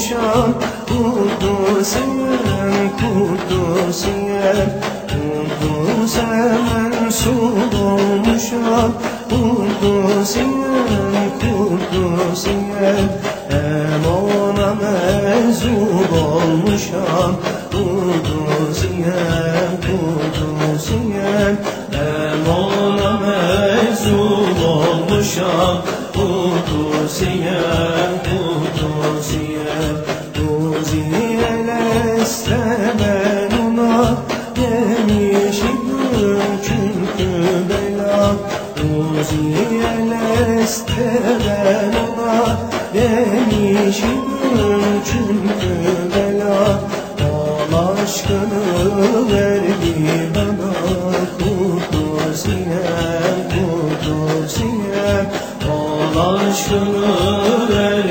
koşan Kudüs hemen Kudüs yer Kudüs hemen sur olmuşam Kudüs yer Kudüs yer Hem ona mezun olmuşam Kudüs yer Kudüs yer Hem ona mezun olmuşam Kudüs yer Kudüs yer Kuziye leste ben ona Demişim çünkü bela. Ol aşkını verdi bana Kudusiye, Kudusiye Ol aşkını verdi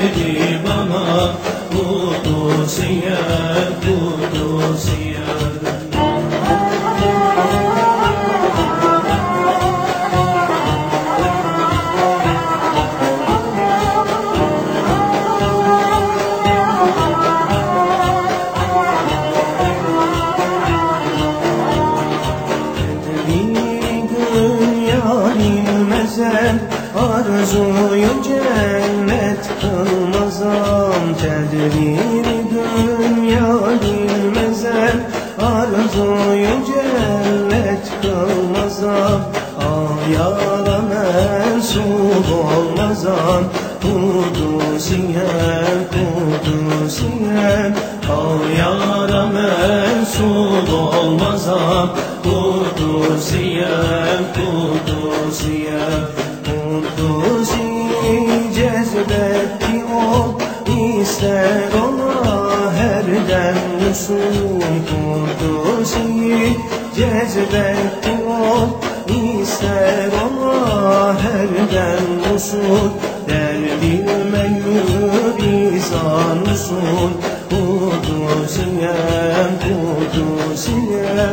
Arzuyu cennet kılmazam Tedbir gün yarim mezel Arzuyu cennet kılmazam Ah yara mensup olmazam Kudusiye, Kudusiye Ah yara mensup olmazam Kudusiye, Kudusiye Kudusi cezbetti o ister ona her dem usul Kudusi cezbetti o ister ona her dem usul Derdime yürü izan usul Kudusiye, Kudusiye